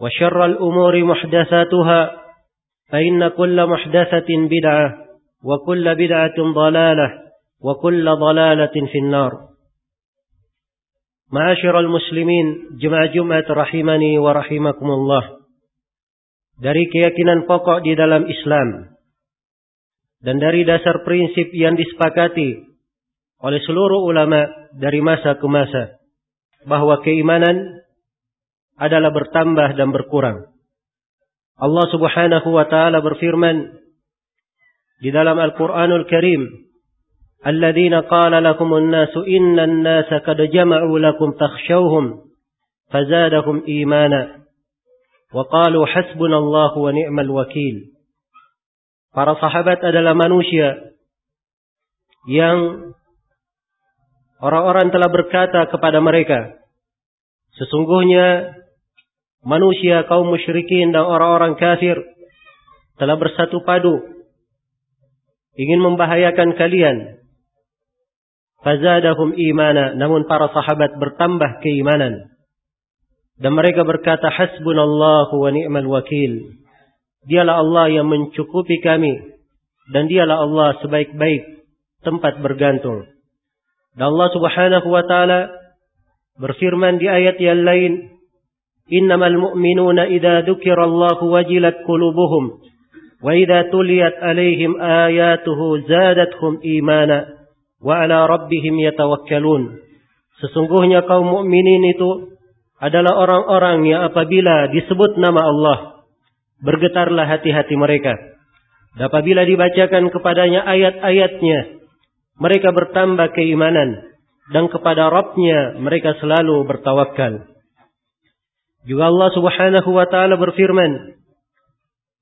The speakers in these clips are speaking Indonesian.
وشر الأمور محدثاتها فإن كل محدثة بدعة وكل بدعة ضلالة وكل ضلالة في النار معاشر المسلمين جمع جمعة رحمني ورحمكم الله dari keyakinan pokok di dalam Islam dan dari dasar prinsip yang disepakati oleh seluruh ulama dari masa ke masa bahwa keimanan adalah bertambah dan berkurang. Allah Subhanahu wa taala berfirman di dalam Al-Qur'anul Karim, "Alladzina qala lakumun nasu innan nasa qad jama'u lakum takhshawhum fazadahum imana wa qalu hasbunallahu wa ni'mal wakil." Para sahabat adalah manusia yang orang-orang telah berkata kepada mereka, sesungguhnya manusia kaum musyrikin dan orang-orang kafir telah bersatu padu ingin membahayakan kalian. Fazadahum imana, namun para sahabat bertambah keimanan. Dan mereka berkata, Hasbunallahu wa ni'mal wakil. Dialah Allah yang mencukupi kami. Dan dialah Allah sebaik-baik tempat bergantung. Dan Allah subhanahu wa ta'ala berfirman di ayat yang lain, إنما المؤمنون إذا ذكر الله وجلت قلوبهم وإذا تليت عليهم آياته زادتهم إيمانا وعلى ربهم يتوكلون Sesungguhnya kaum mukminin itu adalah orang-orang yang apabila disebut nama Allah, bergetarlah hati-hati mereka. Dan apabila dibacakan kepadanya ayat-ayatnya, mereka bertambah keimanan. Dan kepada Rabbnya mereka selalu bertawakal. Juga Allah Subhanahu wa taala berfirman,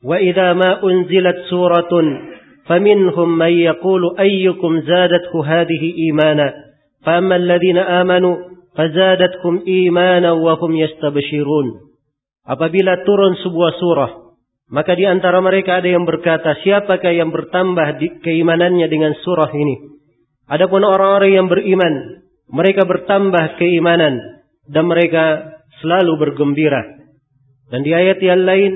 "Wa idza ma unzilat suratun faminhum man yaqulu ayyukum zadathu hadhihi imana, famma alladhina amanu fazadatkum imana wa hum yastabshirun." Apabila turun sebuah surah, maka di antara mereka ada yang berkata, siapakah yang bertambah di keimanannya dengan surah ini? Adapun orang-orang yang beriman, mereka bertambah keimanan dan mereka selalu bergembira. Dan di ayat yang lain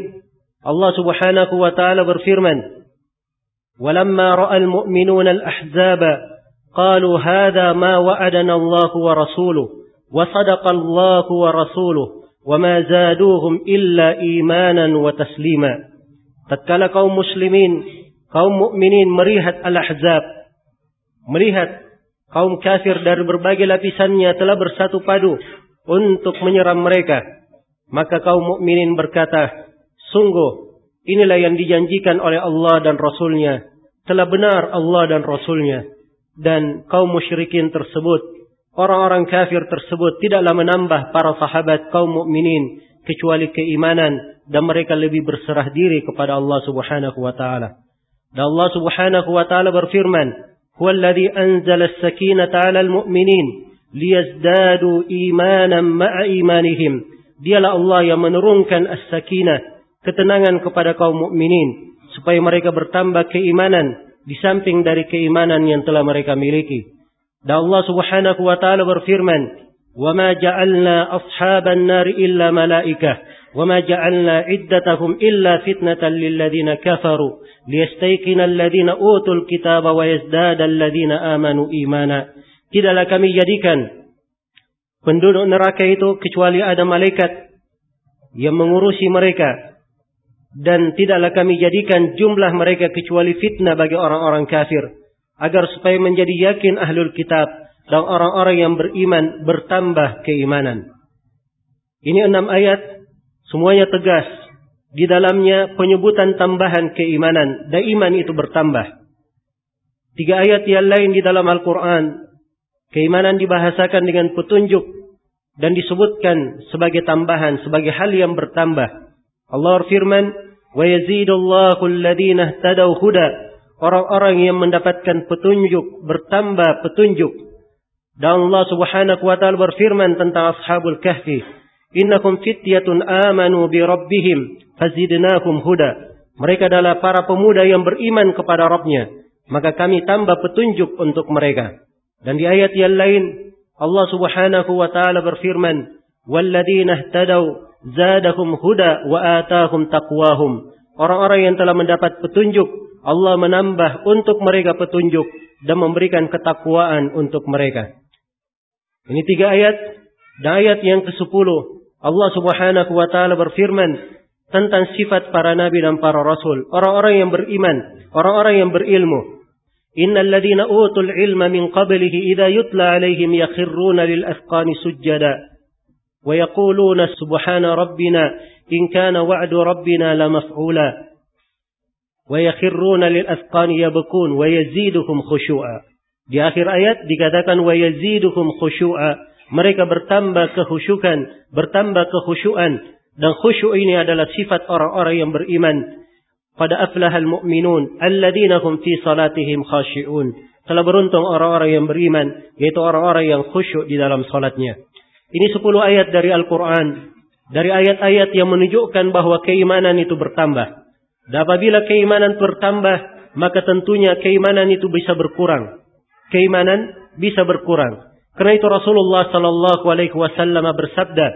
Allah Subhanahu wa taala berfirman, "Walamma ra'al mu'minuna al-ahzaba qalu hadha ma wa'adana Allah wa rasuluhu wa sadaqa Allah wa rasuluhu wa ma zaduhum illa imanan wa taslima." Tatkala kaum muslimin, kaum mukminin melihat al-ahzab, melihat kaum kafir dari berbagai lapisannya telah bersatu padu untuk menyerang mereka. Maka kaum mukminin berkata, sungguh inilah yang dijanjikan oleh Allah dan Rasulnya. Telah benar Allah dan Rasulnya. Dan kaum musyrikin tersebut, orang-orang kafir tersebut tidaklah menambah para sahabat kaum mukminin kecuali keimanan dan mereka lebih berserah diri kepada Allah Subhanahu wa taala. Dan Allah Subhanahu wa taala berfirman, "Huwallazi anzala as-sakinata 'alal mu'minin liyazdadu imanan ma'a imanihim. Dialah Allah yang menurunkan as-sakinah, ketenangan kepada kaum mukminin supaya mereka bertambah keimanan di samping dari keimanan yang telah mereka miliki. Dan Allah Subhanahu wa taala berfirman, "Wa ja'alna ashaban nar illa malaikah, ma iddatahum illa fitnatan lil ladzina kafaru, liyastayqina alladziina utul kitaba wa yazdada alladziina amanu imana." Tidaklah kami jadikan penduduk neraka itu kecuali ada malaikat yang mengurusi mereka dan tidaklah kami jadikan jumlah mereka kecuali fitnah bagi orang-orang kafir agar supaya menjadi yakin ahlul kitab dan orang-orang yang beriman bertambah keimanan. Ini enam ayat semuanya tegas di dalamnya penyebutan tambahan keimanan dan iman itu bertambah. Tiga ayat yang lain di dalam Al-Quran keimanan dibahasakan dengan petunjuk dan disebutkan sebagai tambahan sebagai hal yang bertambah. Allah berfirman, "Wa yazidullahu alladhina ihtadaw huda." orang-orang yang mendapatkan petunjuk bertambah petunjuk. Dan Allah Subhanahu wa taala berfirman tentang ashabul kahfi, "Innakum fityatun amanu bi rabbihim fazidnakum huda." Mereka adalah para pemuda yang beriman kepada Rabbnya, maka kami tambah petunjuk untuk mereka. Dan di ayat yang lain Allah Subhanahu wa taala berfirman, "Walladzina ihtadaw zadahum huda wa atahum taqwahum." Orang-orang yang telah mendapat petunjuk Allah menambah untuk mereka petunjuk dan memberikan ketakwaan untuk mereka. Ini tiga ayat. Dan ayat yang ke-10 Allah Subhanahu wa taala berfirman tentang sifat para nabi dan para rasul, orang-orang yang beriman, orang-orang yang berilmu. Innal ladzina utul ilma min qablihi idza yutla alaihim yakhruna lil afqani sujada wa yaquluna subhana rabbina in kana wa'du rabbina la maf'ula wa yakhruna lil asqani yabkun wa yaziduhum khushu'a. Di akhir ayat dikatakan wa yaziduhum khushu'a. Mereka bertambah kehusyukan, bertambah kekhusyuan dan khusyuk ini adalah sifat orang-orang yang beriman. Pada aflahal mu'minun alladzina hum fi salatihim khashi'un. Telah beruntung orang-orang yang beriman, yaitu orang-orang yang khusyuk di dalam salatnya. Ini sepuluh ayat dari Al-Quran. Dari ayat-ayat yang menunjukkan bahwa keimanan itu bertambah. Dan apabila keimanan bertambah, maka tentunya keimanan itu bisa berkurang. Keimanan bisa berkurang. Karena itu Rasulullah sallallahu alaihi wasallam bersabda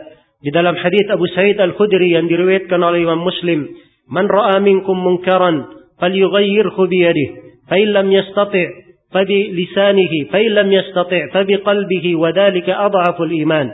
di dalam hadis Abu Sa'id Al-Khudri yang diriwayatkan oleh Imam Muslim, "Man ra'a minkum munkaran falyughayyirhu bi yadihi, fa in lam yastati' fa bi lisanihi, fa in lam yastati' fa bi qalbihi wa dhalika iman."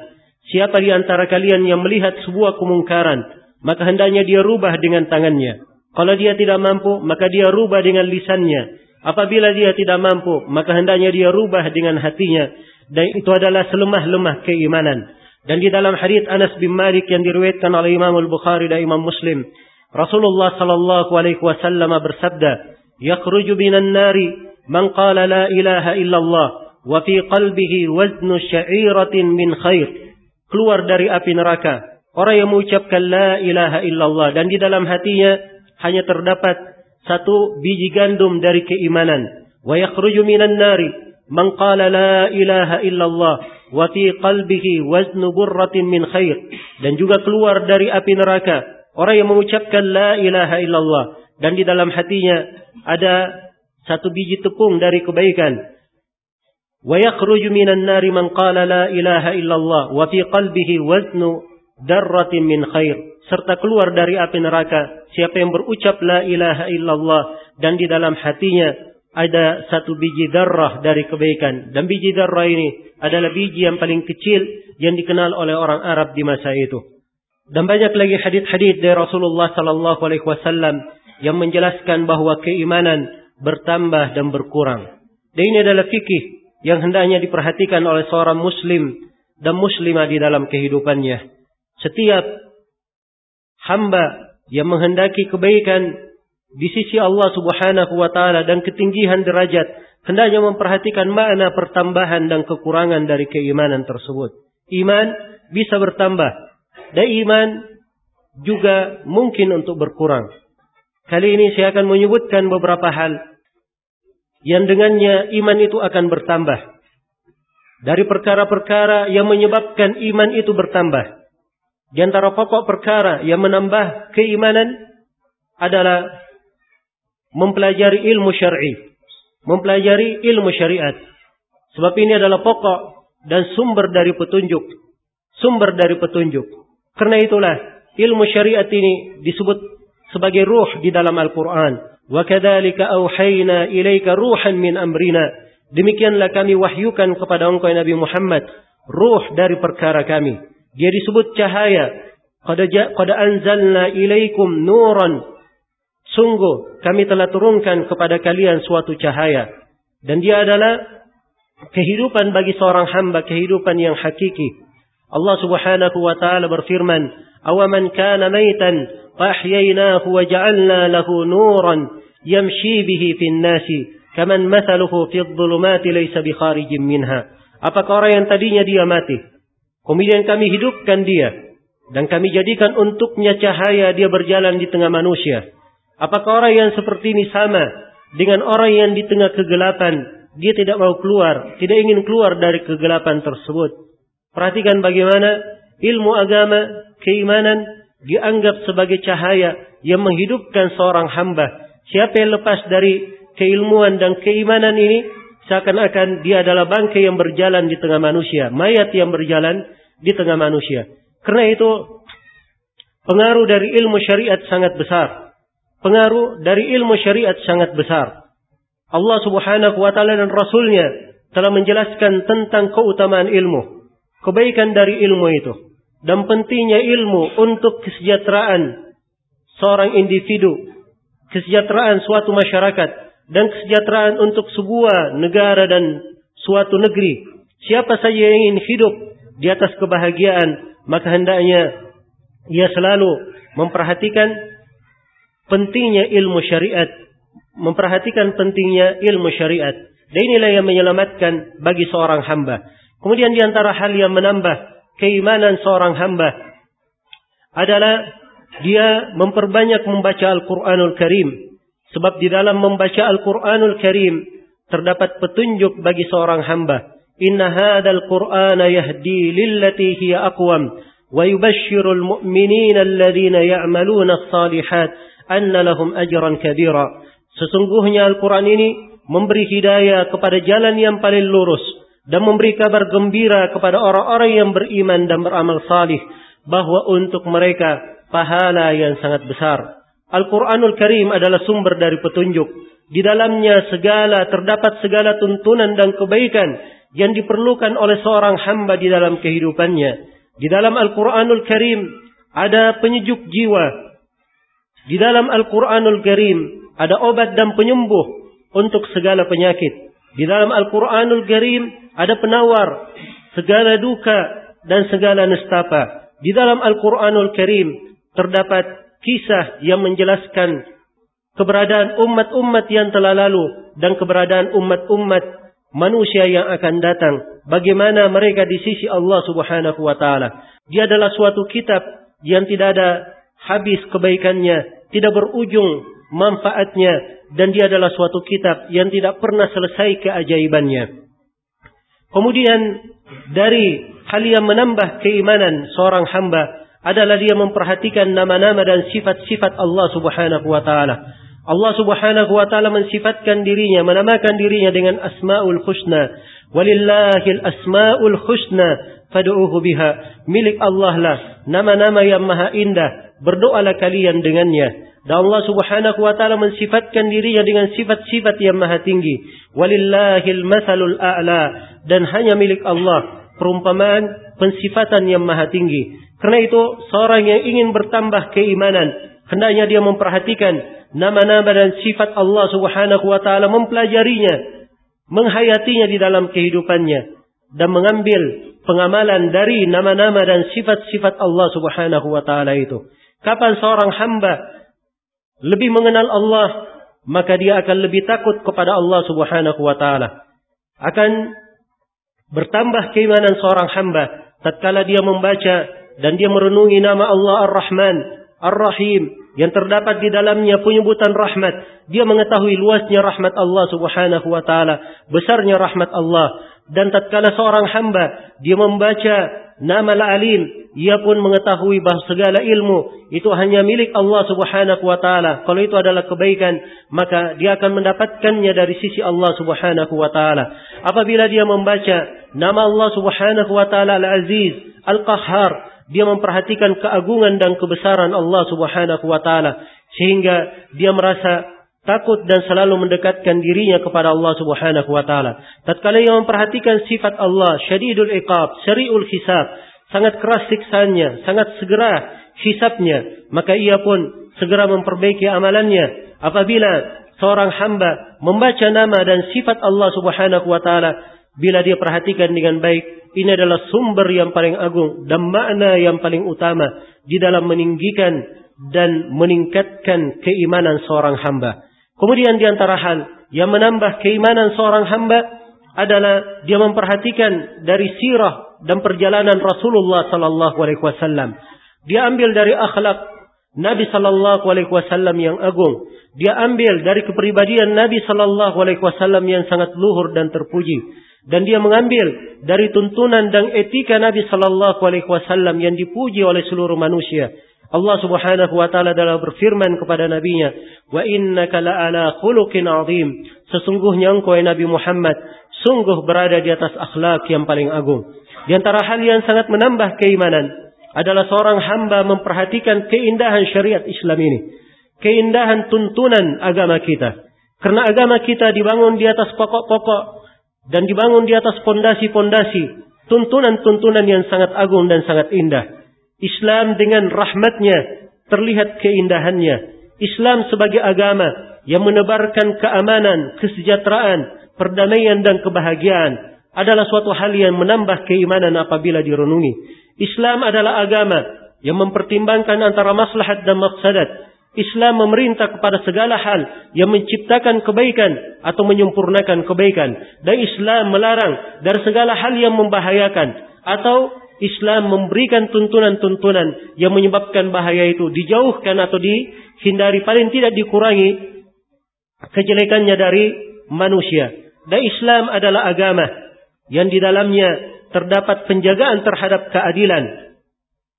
Siapa di antara kalian yang melihat sebuah kemungkaran, maka hendaknya dia rubah dengan tangannya. Kalau dia tidak mampu, maka dia rubah dengan lisannya. Apabila dia tidak mampu, maka hendaknya dia rubah dengan hatinya. Dan itu adalah selemah-lemah keimanan. Dan di dalam hadis Anas bin Malik yang diriwayatkan oleh Imam Al-Bukhari dan Imam Muslim, Rasulullah sallallahu alaihi wasallam bersabda, "Yakhruju minan nari man qala la ilaha illallah wa fi qalbihi waznu sya'iratin min khair." Keluar dari api neraka orang yang mengucapkan la ilaha illallah dan di dalam hatinya hanya terdapat satu biji gandum dari keimanan. Wa yakhruju minan nari man qala la ilaha illallah wa fi qalbihi waznu burratin min khair. Dan juga keluar dari api neraka orang yang mengucapkan la ilaha illallah dan di dalam hatinya ada satu biji tepung dari kebaikan. Wa yakhruju minan nari man qala la ilaha illallah wa fi qalbihi waznu darratin min khair. Serta keluar dari api neraka siapa yang berucap la ilaha illallah dan di dalam hatinya ada satu biji darah dari kebaikan. Dan biji darah ini adalah biji yang paling kecil yang dikenal oleh orang Arab di masa itu dan banyak lagi hadis-hadis dari Rasulullah sallallahu alaihi wasallam yang menjelaskan bahwa keimanan bertambah dan berkurang dan ini adalah fikih yang hendaknya diperhatikan oleh seorang muslim dan muslimah di dalam kehidupannya setiap hamba yang menghendaki kebaikan di sisi Allah Subhanahu wa taala dan ketinggian derajat hendaknya memperhatikan makna pertambahan dan kekurangan dari keimanan tersebut. Iman bisa bertambah dan iman juga mungkin untuk berkurang. Kali ini saya akan menyebutkan beberapa hal yang dengannya iman itu akan bertambah. Dari perkara-perkara yang menyebabkan iman itu bertambah. Di antara pokok perkara yang menambah keimanan adalah mempelajari ilmu syar'i, mempelajari ilmu syariat. Sebab ini adalah pokok dan sumber dari petunjuk, sumber dari petunjuk. Karena itulah ilmu syariat ini disebut sebagai ruh di dalam Al-Qur'an. Kadzalika auhayna ilaika ruhan min amrina. Demikianlah kami wahyukan kepada engkau Nabi Muhammad ruh dari perkara kami. Dia disebut cahaya. Qad anzalna ilaikum nuran Sungguh kami telah turunkan kepada kalian suatu cahaya. Dan dia adalah kehidupan bagi seorang hamba, kehidupan yang hakiki. Allah subhanahu wa ta'ala berfirman, Awaman kana maitan, fahyainahu wa ja'alna lahu nuran, yamshi bihi fin nasi, kaman mathaluhu fi dhulumati laysa bikharijim minha. Apakah orang yang tadinya dia mati? Kemudian kami hidupkan dia. Dan kami jadikan untuknya cahaya dia berjalan di tengah manusia. Apakah orang yang seperti ini sama dengan orang yang di tengah kegelapan, dia tidak mau keluar, tidak ingin keluar dari kegelapan tersebut. Perhatikan bagaimana ilmu agama, keimanan dianggap sebagai cahaya yang menghidupkan seorang hamba. Siapa yang lepas dari keilmuan dan keimanan ini, seakan-akan dia adalah bangkai yang berjalan di tengah manusia, mayat yang berjalan di tengah manusia. Karena itu pengaruh dari ilmu syariat sangat besar pengaruh dari ilmu syariat sangat besar. Allah subhanahu wa ta'ala dan Rasulnya telah menjelaskan tentang keutamaan ilmu. Kebaikan dari ilmu itu. Dan pentingnya ilmu untuk kesejahteraan seorang individu. Kesejahteraan suatu masyarakat. Dan kesejahteraan untuk sebuah negara dan suatu negeri. Siapa saja yang ingin hidup di atas kebahagiaan. Maka hendaknya ia selalu memperhatikan pentingnya ilmu syariat, memperhatikan pentingnya ilmu syariat. Dan inilah yang menyelamatkan bagi seorang hamba. Kemudian di antara hal yang menambah keimanan seorang hamba adalah dia memperbanyak membaca Al-Quranul Karim. Sebab di dalam membaca Al-Quranul Karim terdapat petunjuk bagi seorang hamba. Inna hadal Qur'ana yahdi lillati hiya aqwam wa yubashshirul mu'minina alladhina ya'maluna as-salihat anna lahum ajran kabira. Sesungguhnya Al-Quran ini memberi hidayah kepada jalan yang paling lurus dan memberi kabar gembira kepada orang-orang yang beriman dan beramal salih bahwa untuk mereka pahala yang sangat besar. Al-Quranul Karim adalah sumber dari petunjuk. Di dalamnya segala terdapat segala tuntunan dan kebaikan yang diperlukan oleh seorang hamba di dalam kehidupannya. Di dalam Al-Quranul Karim ada penyejuk jiwa, di dalam Al-Quranul Karim ada obat dan penyembuh untuk segala penyakit. Di dalam Al-Quranul Karim ada penawar segala duka dan segala nestapa. Di dalam Al-Quranul Karim terdapat kisah yang menjelaskan keberadaan umat-umat yang telah lalu dan keberadaan umat-umat manusia yang akan datang. Bagaimana mereka di sisi Allah subhanahu wa ta'ala. Dia adalah suatu kitab yang tidak ada habis kebaikannya, tidak berujung manfaatnya dan dia adalah suatu kitab yang tidak pernah selesai keajaibannya. Kemudian dari hal yang menambah keimanan seorang hamba adalah dia memperhatikan nama-nama dan sifat-sifat Allah Subhanahu wa taala. Allah Subhanahu wa taala mensifatkan dirinya, menamakan dirinya dengan Asmaul Husna. Walillahil Asmaul Husna fad'uhu biha. Milik Allah lah nama-nama yang maha indah berdoalah kalian dengannya. Dan Allah Subhanahu wa taala mensifatkan dirinya dengan sifat-sifat yang maha tinggi. Walillahil mathalul a'la dan hanya milik Allah perumpamaan pensifatan yang maha tinggi. Karena itu seorang yang ingin bertambah keimanan hendaknya dia memperhatikan nama-nama dan sifat Allah Subhanahu wa taala mempelajarinya, menghayatinya di dalam kehidupannya dan mengambil pengamalan dari nama-nama dan sifat-sifat Allah Subhanahu wa taala itu. Kapan seorang hamba lebih mengenal Allah, maka dia akan lebih takut kepada Allah Subhanahu wa taala. Akan bertambah keimanan seorang hamba tatkala dia membaca dan dia merenungi nama Allah Ar-Rahman, Ar-Rahim yang terdapat di dalamnya penyebutan rahmat. Dia mengetahui luasnya rahmat Allah Subhanahu wa taala, besarnya rahmat Allah. Dan tatkala seorang hamba dia membaca nama Al-Alim, ia pun mengetahui bahawa segala ilmu itu hanya milik Allah Subhanahu wa taala. Kalau itu adalah kebaikan, maka dia akan mendapatkannya dari sisi Allah Subhanahu wa taala. Apabila dia membaca nama Allah Subhanahu wa taala Al-Aziz, Al-Qahhar, dia memperhatikan keagungan dan kebesaran Allah Subhanahu wa taala sehingga dia merasa takut dan selalu mendekatkan dirinya kepada Allah Subhanahu wa taala. Tatkala ia memperhatikan sifat Allah, syadidul iqab, syari'ul hisab, sangat keras siksanya, sangat segera hisabnya, maka ia pun segera memperbaiki amalannya. Apabila seorang hamba membaca nama dan sifat Allah Subhanahu wa taala, bila dia perhatikan dengan baik, ini adalah sumber yang paling agung dan makna yang paling utama di dalam meninggikan dan meningkatkan keimanan seorang hamba. Kemudian di antara hal yang menambah keimanan seorang hamba adalah dia memperhatikan dari sirah dan perjalanan Rasulullah sallallahu alaihi wasallam. Dia ambil dari akhlak Nabi sallallahu alaihi wasallam yang agung. Dia ambil dari kepribadian Nabi sallallahu alaihi wasallam yang sangat luhur dan terpuji dan dia mengambil dari tuntunan dan etika Nabi sallallahu alaihi wasallam yang dipuji oleh seluruh manusia. Allah Subhanahu wa taala dalam berfirman kepada nabinya, "Wa innaka la'ala khuluqin 'azim." Sesungguhnya engkau ya Nabi Muhammad sungguh berada di atas akhlak yang paling agung. Di antara hal yang sangat menambah keimanan adalah seorang hamba memperhatikan keindahan syariat Islam ini. Keindahan tuntunan agama kita. Karena agama kita dibangun di atas pokok-pokok dan dibangun di atas pondasi-pondasi tuntunan-tuntunan yang sangat agung dan sangat indah. Islam dengan rahmatnya terlihat keindahannya. Islam sebagai agama yang menebarkan keamanan, kesejahteraan, perdamaian dan kebahagiaan adalah suatu hal yang menambah keimanan apabila direnungi. Islam adalah agama yang mempertimbangkan antara maslahat dan mafsadat Islam memerintah kepada segala hal yang menciptakan kebaikan atau menyempurnakan kebaikan. Dan Islam melarang dari segala hal yang membahayakan. Atau Islam memberikan tuntunan-tuntunan yang menyebabkan bahaya itu dijauhkan atau dihindari. Paling tidak dikurangi kejelekannya dari manusia. Dan Islam adalah agama yang di dalamnya terdapat penjagaan terhadap keadilan.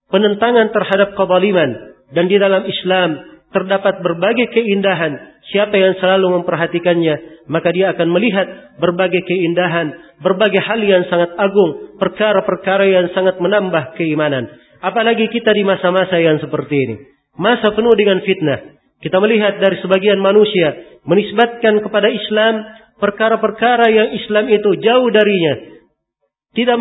Penentangan terhadap kezaliman. Dan di dalam Islam terdapat berbagai keindahan. Siapa yang selalu memperhatikannya, maka dia akan melihat berbagai keindahan, berbagai hal yang sangat agung, perkara-perkara yang sangat menambah keimanan. Apalagi kita di masa-masa yang seperti ini. Masa penuh dengan fitnah. Kita melihat dari sebagian manusia menisbatkan kepada Islam perkara-perkara yang Islam itu jauh darinya. Tidak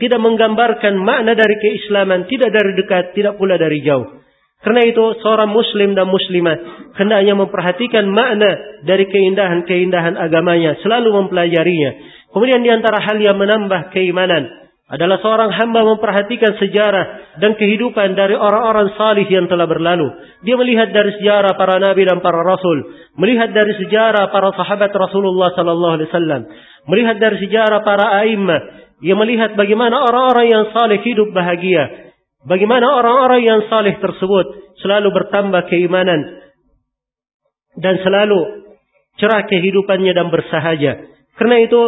tidak menggambarkan makna dari keislaman, tidak dari dekat, tidak pula dari jauh. Karena itu seorang muslim dan muslimah hendaknya memperhatikan makna dari keindahan-keindahan agamanya, selalu mempelajarinya. Kemudian di antara hal yang menambah keimanan adalah seorang hamba memperhatikan sejarah dan kehidupan dari orang-orang salih yang telah berlalu. Dia melihat dari sejarah para nabi dan para rasul, melihat dari sejarah para sahabat Rasulullah sallallahu alaihi wasallam, melihat dari sejarah para a'immah, ia melihat bagaimana orang-orang yang saleh hidup bahagia, Bagaimana orang-orang yang saleh tersebut selalu bertambah keimanan dan selalu cerah kehidupannya dan bersahaja. Karena itu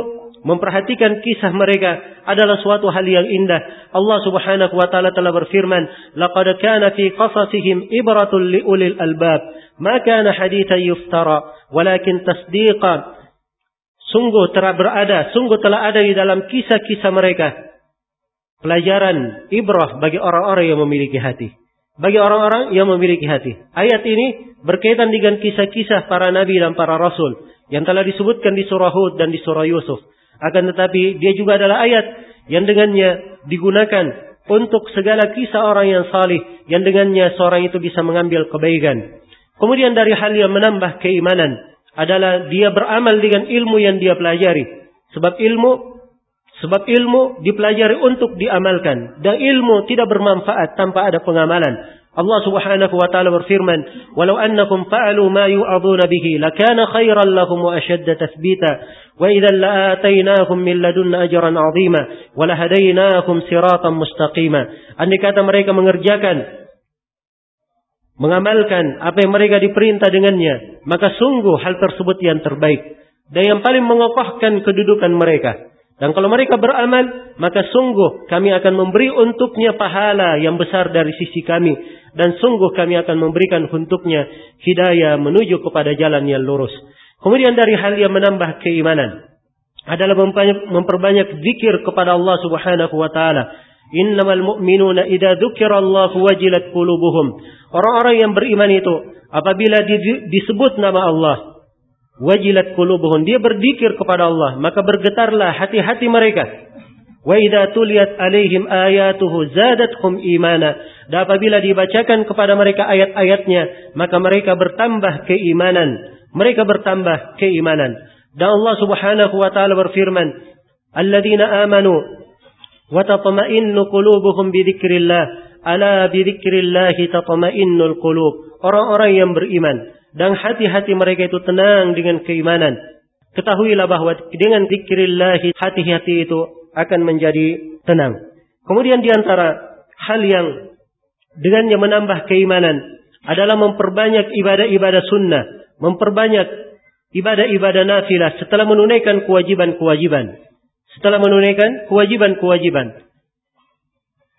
memperhatikan kisah mereka adalah suatu hal yang indah. Allah Subhanahu wa taala telah berfirman, "Laqad kana fi qasasihim ibratun liulil albab, ma kana hadithan yuftara, walakin tasdiqa." Sungguh telah berada, sungguh telah ada di dalam kisah-kisah mereka pelajaran ibrah bagi orang-orang yang memiliki hati. Bagi orang-orang yang memiliki hati. Ayat ini berkaitan dengan kisah-kisah para nabi dan para rasul yang telah disebutkan di surah Hud dan di surah Yusuf. Akan tetapi dia juga adalah ayat yang dengannya digunakan untuk segala kisah orang yang salih yang dengannya seorang itu bisa mengambil kebaikan. Kemudian dari hal yang menambah keimanan adalah dia beramal dengan ilmu yang dia pelajari. Sebab ilmu Sebab ilmu dipelajari untuk diamalkan dan ilmu tidak bermanfaat tanpa ada pengamalan. Allah Subhanahu wa taala berfirman, "Walau annakum fa'alu ma yu'aduna bihi lakana khairan lahum wa ashadda tathbita wa idzan la'atainahum min ladunna ajran 'azima wa lahadainahum siratan mustaqima." Andai kata mereka mengerjakan mengamalkan apa yang mereka diperintah dengannya, maka sungguh hal tersebut yang terbaik dan yang paling mengokohkan kedudukan mereka. Dan kalau mereka beramal, maka sungguh kami akan memberi untuknya pahala yang besar dari sisi kami. Dan sungguh kami akan memberikan untuknya hidayah menuju kepada jalan yang lurus. Kemudian dari hal yang menambah keimanan adalah memperbanyak zikir kepada Allah Subhanahu wa taala. Innamal mu'minuna idza dzukirallahu wajilat qulubuhum. Orang-orang yang beriman itu apabila disebut nama Allah, wajilat qulubuhum, dia berzikir kepada Allah, maka bergetarlah hati-hati mereka. Wa idza tuliyat alaihim ayatuhu zadatkum imana. Dan apabila dibacakan kepada mereka ayat-ayatnya, maka mereka bertambah keimanan. Mereka bertambah keimanan. Dan Allah Subhanahu wa taala berfirman, "Alladzina amanu wa tatma'innu qulubuhum bi ala bi dzikrillah tatma'innul qulub." Orang-orang yang beriman dan hati-hati mereka itu tenang dengan keimanan. Ketahuilah bahwa dengan dzikrillah hati-hati itu akan menjadi tenang. Kemudian di antara hal yang dengannya menambah keimanan adalah memperbanyak ibadah-ibadah sunnah, memperbanyak ibadah-ibadah nafilah setelah menunaikan kewajiban-kewajiban. Setelah menunaikan kewajiban-kewajiban.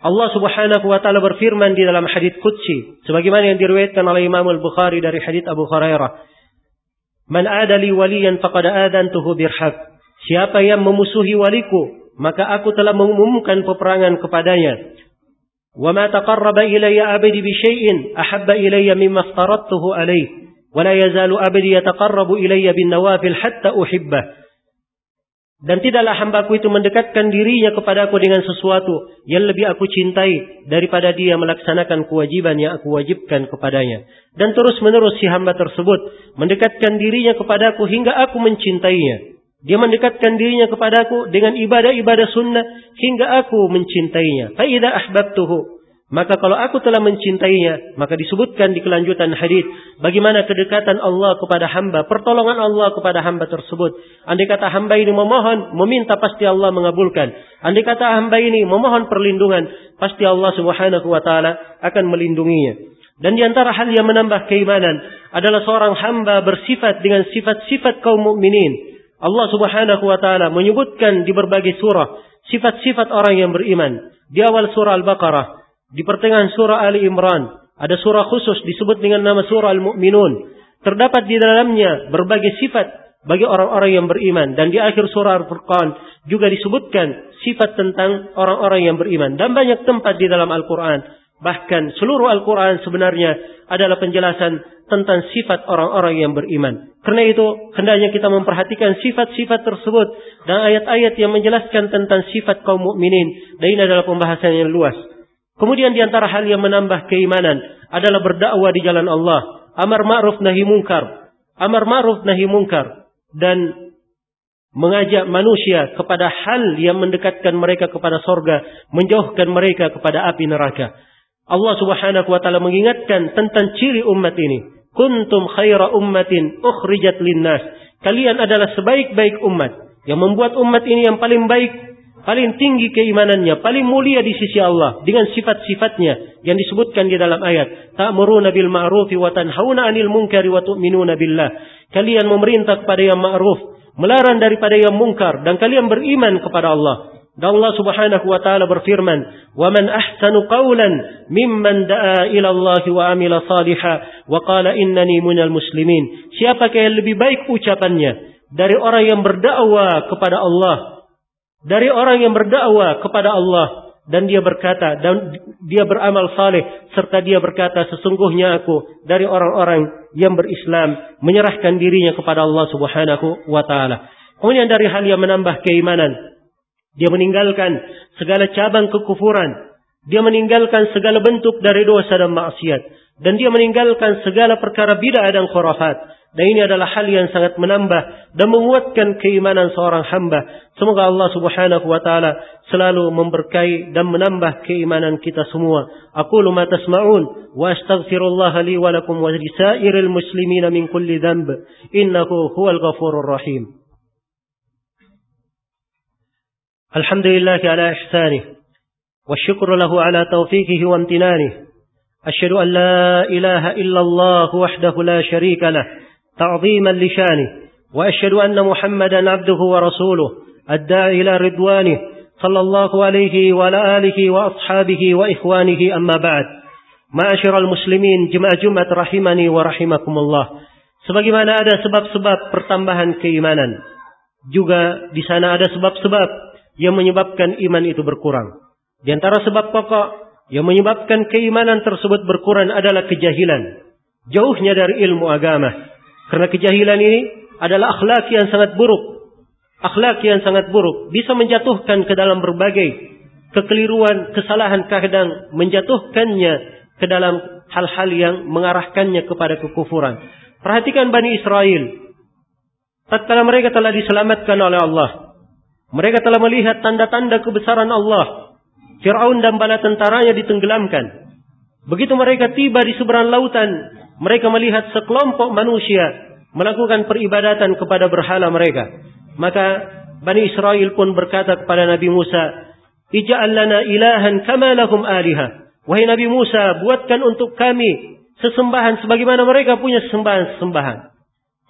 Allah Subhanahu wa taala berfirman di dalam hadis qudsi sebagaimana yang diriwayatkan oleh Imam Al-Bukhari dari hadis Abu Hurairah Man adali waliyan faqad adantuhu birhaq Siapa yang memusuhi waliku maka aku telah mengumumkan peperangan kepadanya. Wa ma taqarraba ilayya 'abdi bi syai'in ahabba ilayya mimma aftaradtuhu alayhi wa la yazalu 'abdi yataqarrabu ilayya bin nawafil hatta uhibbah dan tidaklah hambaku itu mendekatkan dirinya kepadaku dengan sesuatu yang lebih aku cintai daripada dia melaksanakan kewajiban yang aku wajibkan kepadanya. Dan terus menerus si hamba tersebut mendekatkan dirinya kepadaku hingga aku mencintainya. Dia mendekatkan dirinya kepadaku dengan ibadah-ibadah sunnah hingga aku mencintainya. Fa'idha ahbabtuhu maka kalau aku telah mencintainya, maka disebutkan di kelanjutan hadis bagaimana kedekatan Allah kepada hamba, pertolongan Allah kepada hamba tersebut. Andai kata hamba ini memohon, meminta pasti Allah mengabulkan. Andai kata hamba ini memohon perlindungan, pasti Allah Subhanahu wa taala akan melindunginya. Dan di antara hal yang menambah keimanan adalah seorang hamba bersifat dengan sifat-sifat kaum mukminin. Allah Subhanahu wa taala menyebutkan di berbagai surah sifat-sifat orang yang beriman. Di awal surah Al-Baqarah di pertengahan surah Ali Imran ada surah khusus disebut dengan nama surah Al-Mu'minun. Terdapat di dalamnya berbagai sifat bagi orang-orang yang beriman dan di akhir surah Al-Furqan juga disebutkan sifat tentang orang-orang yang beriman dan banyak tempat di dalam Al-Qur'an bahkan seluruh Al-Qur'an sebenarnya adalah penjelasan tentang sifat orang-orang yang beriman. Karena itu hendaknya kita memperhatikan sifat-sifat tersebut dan ayat-ayat yang menjelaskan tentang sifat kaum mukminin dan ini adalah pembahasan yang luas. Kemudian di antara hal yang menambah keimanan adalah berdakwah di jalan Allah, amar ma'ruf nahi mungkar, amar ma'ruf nahi mungkar dan mengajak manusia kepada hal yang mendekatkan mereka kepada sorga, menjauhkan mereka kepada api neraka. Allah Subhanahu wa taala mengingatkan tentang ciri umat ini. Kuntum khaira ummatin ukhrijat linnas. Kalian adalah sebaik-baik umat yang membuat umat ini yang paling baik paling tinggi keimanannya, paling mulia di sisi Allah dengan sifat-sifatnya yang disebutkan di dalam ayat. Ta'muruna bil ma'rufi wa tanhauna 'anil munkari wa tu'minuna billah. Kalian memerintah kepada yang ma'ruf, melarang daripada yang mungkar dan kalian beriman kepada Allah. Dan Allah Subhanahu wa taala berfirman, "Wa man ahsanu qawlan mimman da'a ila Allah wa amila salihan wa qala innani minal muslimin." Siapakah yang lebih baik ucapannya dari orang yang berdakwah kepada Allah dari orang yang berdakwah kepada Allah dan dia berkata dan dia beramal saleh serta dia berkata sesungguhnya aku dari orang-orang yang berislam menyerahkan dirinya kepada Allah Subhanahu wa taala. Kemudian dari hal yang menambah keimanan dia meninggalkan segala cabang kekufuran, dia meninggalkan segala bentuk dari dosa dan maksiat dan dia meninggalkan segala perkara bid'ah dan khurafat. Dan ini adalah hal yang sangat menambah dan menguatkan keimanan seorang hamba. Semoga Allah Subhanahu wa taala selalu memberkahi dan menambah keimanan kita semua. Aku ma tasma'un wa astaghfirullah li wa lakum wa lisairil muslimin min kulli dhanb innahu huwal ghafurur rahim. Alhamdulillah ala ihsanih والشكر له على توفيقه وامتنانه أشهد أن لا إله إلا الله وحده لا شريك له تعظيما لشانه وأشهد أن محمدا عبده ورسوله الداعي إلى رضوانه صلى الله عليه وعلى آله وأصحابه وإخوانه أما بعد معاشر المسلمين جمع جمعة رحمني ورحمكم الله sebagaimana ada sebab-sebab pertambahan keimanan juga di sana ada sebab-sebab yang menyebabkan iman itu berkurang di antara sebab pokok yang menyebabkan keimanan tersebut berkurang adalah kejahilan jauhnya dari ilmu agama karena kejahilan ini adalah akhlak yang sangat buruk akhlak yang sangat buruk bisa menjatuhkan ke dalam berbagai kekeliruan, kesalahan kadang menjatuhkannya ke dalam hal-hal yang mengarahkannya kepada kekufuran. Perhatikan Bani Israel. Tatkala mereka telah diselamatkan oleh Allah. Mereka telah melihat tanda-tanda kebesaran Allah. Fir'aun dan bala tentaranya ditenggelamkan. Begitu mereka tiba di seberang lautan, mereka melihat sekelompok manusia melakukan peribadatan kepada berhala mereka. Maka Bani Israel pun berkata kepada Nabi Musa, Ija'al lana ilahan kama lahum aliha. Wahai Nabi Musa, buatkan untuk kami sesembahan sebagaimana mereka punya sesembahan-sesembahan.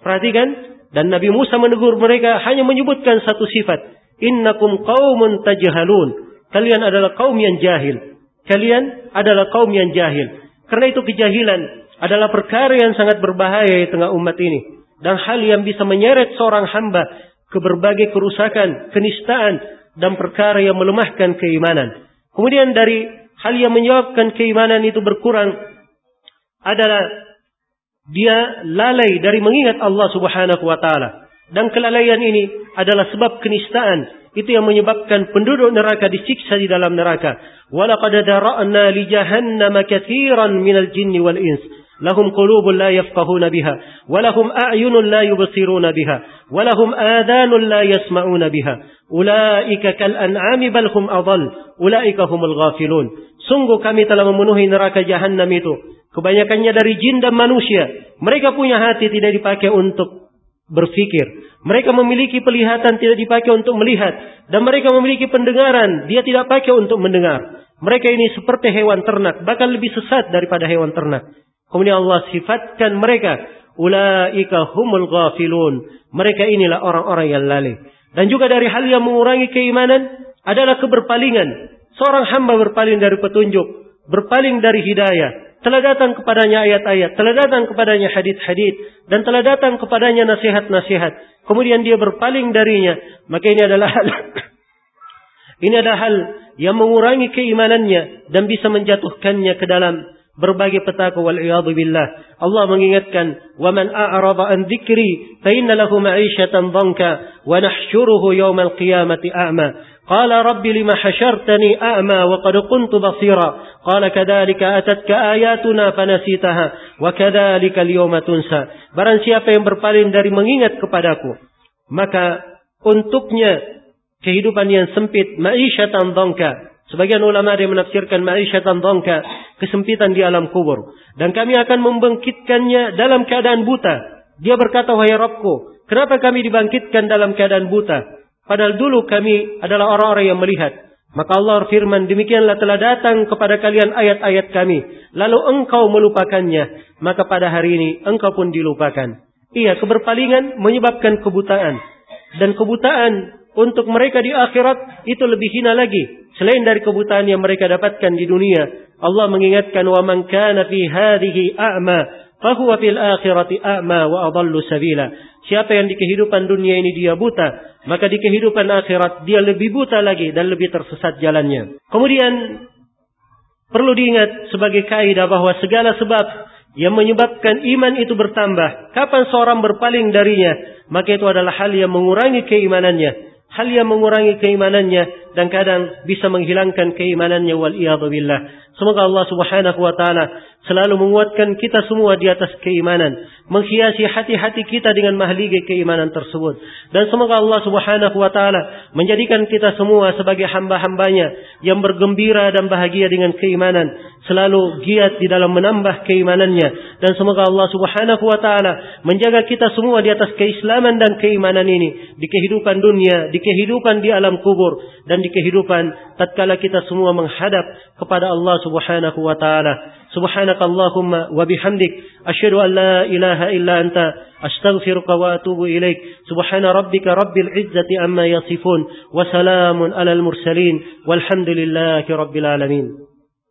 Perhatikan, dan Nabi Musa menegur mereka hanya menyebutkan satu sifat. Innakum qaumun tajhalun. Kalian adalah kaum yang jahil. Kalian adalah kaum yang jahil. Karena itu kejahilan adalah perkara yang sangat berbahaya di tengah umat ini. Dan hal yang bisa menyeret seorang hamba ke berbagai kerusakan, kenistaan, dan perkara yang melemahkan keimanan. Kemudian dari hal yang menyebabkan keimanan itu berkurang adalah dia lalai dari mengingat Allah Subhanahu wa taala. Dan kelalaian ini adalah sebab kenistaan. Itu yang menyebabkan penduduk neraka disiksa di dalam neraka. Walaqad dara'na li jahannama katsiran minal jinni wal ins. لهم قلوب لا يفقهون بها ولهم أعين لا يبصرون بها ولهم آذان لا يسمعون بها. أولئك كالأنعام بل هم أضل أولئك هم الغافلون. Ulaika humul ghafilun sungguh kami telah memenuhi neraka jahanam itu. Kebanyakannya dari jin dan manusia. Mereka punya hati tidak dipakai untuk berfikir. Mereka memiliki pelihatan tidak dipakai untuk melihat. Dan mereka memiliki pendengaran dia tidak pakai untuk mendengar. Mereka ini seperti hewan ternak bahkan lebih sesat daripada hewan ternak. Kemudian Allah sifatkan mereka, ulaika humul ghafilun. Mereka inilah orang-orang yang lalai. Dan juga dari hal yang mengurangi keimanan adalah keberpalingan. Seorang hamba berpaling dari petunjuk, berpaling dari hidayah. Telah datang kepadanya ayat-ayat, telah datang kepadanya hadith-hadith, dan telah datang kepadanya nasihat-nasihat. Kemudian dia berpaling darinya. Maka ini adalah hal ini adalah hal yang mengurangi keimanannya dan bisa menjatuhkannya ke dalam berbagai petaka wal iyadu billah. Allah mengingatkan, "Wa man a'rada an dzikri fa inna lahu ma'isyatan dhanka wa nahsyuruhu yawmal qiyamati a'ma." Qala rabbi lima hasyartani a'ma wa qad kuntu basira. Qala kadzalika atatka ayatuna fanasitaha wa. Barang siapa yang berpaling dari mengingat kepadaku, maka untuknya kehidupan yang sempit, ma'isyatan dhanka, Sebagian ulama ada yang menafsirkan ma'isyatan dhanka, kesempitan di alam kubur. Dan kami akan membangkitkannya dalam keadaan buta. Dia berkata, wahai Rabbku, kenapa kami dibangkitkan dalam keadaan buta? Padahal dulu kami adalah orang-orang yang melihat. Maka Allah firman, demikianlah telah datang kepada kalian ayat-ayat kami. Lalu engkau melupakannya. Maka pada hari ini engkau pun dilupakan. Iya, keberpalingan menyebabkan kebutaan. Dan kebutaan untuk mereka di akhirat itu lebih hina lagi. Selain dari kebutaan yang mereka dapatkan di dunia, Allah mengingatkan wa man kana fi hadhihi a'ma fahuwa fil akhirati a'ma wa adallu sabila. Siapa yang di kehidupan dunia ini dia buta, maka di kehidupan akhirat dia lebih buta lagi dan lebih tersesat jalannya. Kemudian perlu diingat sebagai kaidah bahwa segala sebab yang menyebabkan iman itu bertambah, kapan seorang berpaling darinya, maka itu adalah hal yang mengurangi keimanannya hal yang mengurangi keimanannya dan kadang bisa menghilangkan keimanannya wal billah. Semoga Allah Subhanahu wa taala selalu menguatkan kita semua di atas keimanan, menghiasi hati-hati kita dengan mahligai keimanan tersebut. Dan semoga Allah Subhanahu wa taala menjadikan kita semua sebagai hamba-hambanya yang bergembira dan bahagia dengan keimanan, selalu giat di dalam menambah keimanannya. Dan semoga Allah Subhanahu wa taala menjaga kita semua di atas keislaman dan keimanan ini di kehidupan dunia, di kehidupan di alam kubur dan di kehidupan tatkala kita semua menghadap kepada Allah Subhanahu wa taala. سبحانك اللهم وبحمدك أشهد أن لا إله إلا أنت أستغفرك وأتوب إليك. سبحان ربك رب العزة أما يصفون وسلام على المرسلين والحمد لله رب العالمين.